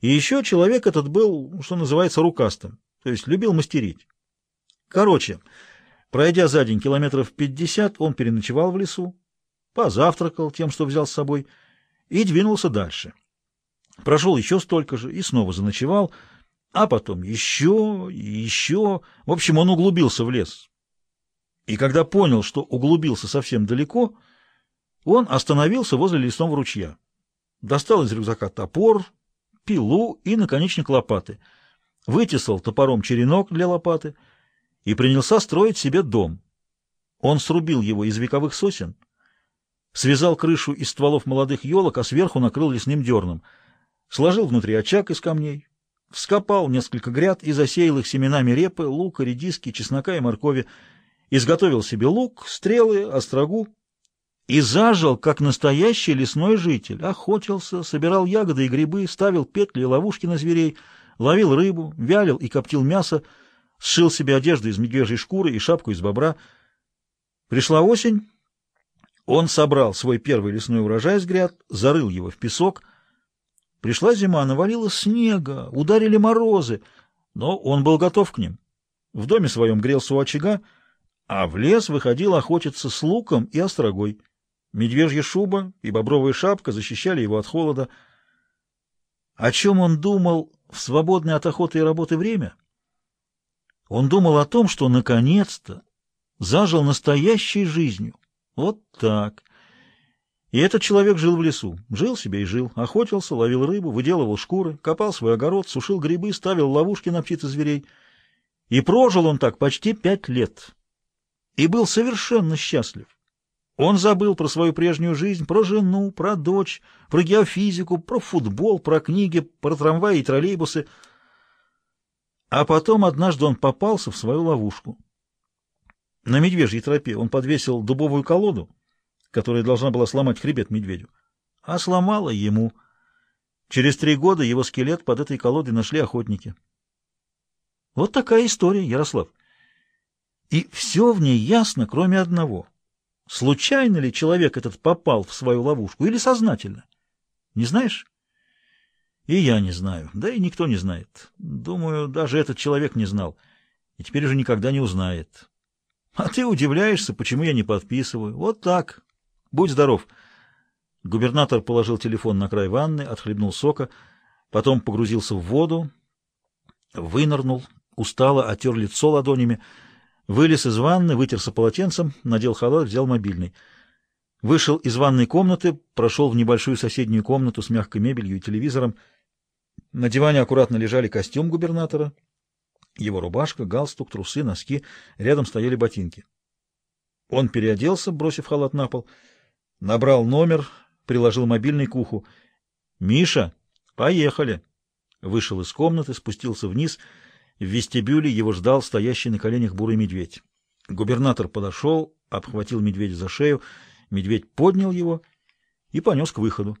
И еще человек этот был, что называется, рукастым, то есть любил мастерить. Короче, пройдя за день километров пятьдесят, он переночевал в лесу, позавтракал тем, что взял с собой, и двинулся дальше. Прошел еще столько же и снова заночевал, а потом еще и еще. В общем, он углубился в лес. И когда понял, что углубился совсем далеко, он остановился возле лесного ручья. Достал из рюкзака топор, пилу и наконечник лопаты. Вытесал топором черенок для лопаты и принялся строить себе дом. Он срубил его из вековых сосен, связал крышу из стволов молодых елок, а сверху накрыл лесным дерном. Сложил внутри очаг из камней, вскопал несколько гряд и засеял их семенами репы, лука, редиски, чеснока и моркови, изготовил себе лук, стрелы, острогу и зажил, как настоящий лесной житель. Охотился, собирал ягоды и грибы, ставил петли и ловушки на зверей, ловил рыбу, вялил и коптил мясо, сшил себе одежду из медвежьей шкуры и шапку из бобра. Пришла осень, он собрал свой первый лесной урожай с гряд, зарыл его в песок. Пришла зима, навалило снега, ударили морозы, но он был готов к ним. В доме своем грелся у очага, а в лес выходил охотиться с луком и острогой. Медвежья шуба и бобровая шапка защищали его от холода. О чем он думал в свободное от охоты и работы время? Он думал о том, что наконец-то зажил настоящей жизнью. Вот так. И этот человек жил в лесу. Жил себе и жил. Охотился, ловил рыбу, выделывал шкуры, копал свой огород, сушил грибы, ставил ловушки на птиц и зверей. И прожил он так почти пять лет. И был совершенно счастлив. Он забыл про свою прежнюю жизнь, про жену, про дочь, про геофизику, про футбол, про книги, про трамваи и троллейбусы. А потом однажды он попался в свою ловушку. На медвежьей тропе он подвесил дубовую колоду, которая должна была сломать хребет медведю, а сломала ему. Через три года его скелет под этой колодой нашли охотники. Вот такая история, Ярослав. И все в ней ясно, кроме одного — Случайно ли человек этот попал в свою ловушку или сознательно? Не знаешь? И я не знаю, да и никто не знает. Думаю, даже этот человек не знал, и теперь уже никогда не узнает. А ты удивляешься, почему я не подписываю. Вот так. Будь здоров. Губернатор положил телефон на край ванны, отхлебнул сока, потом погрузился в воду, вынырнул, устало отер лицо ладонями, Вылез из ванны, вытерся полотенцем, надел халат, взял мобильный. Вышел из ванной комнаты, прошел в небольшую соседнюю комнату с мягкой мебелью и телевизором. На диване аккуратно лежали костюм губернатора, его рубашка, галстук, трусы, носки. Рядом стояли ботинки. Он переоделся, бросив халат на пол, набрал номер, приложил мобильный к уху. «Миша, поехали!» Вышел из комнаты, спустился вниз — в вестибюле его ждал стоящий на коленях бурый медведь. Губернатор подошел, обхватил медведя за шею, медведь поднял его и понес к выходу.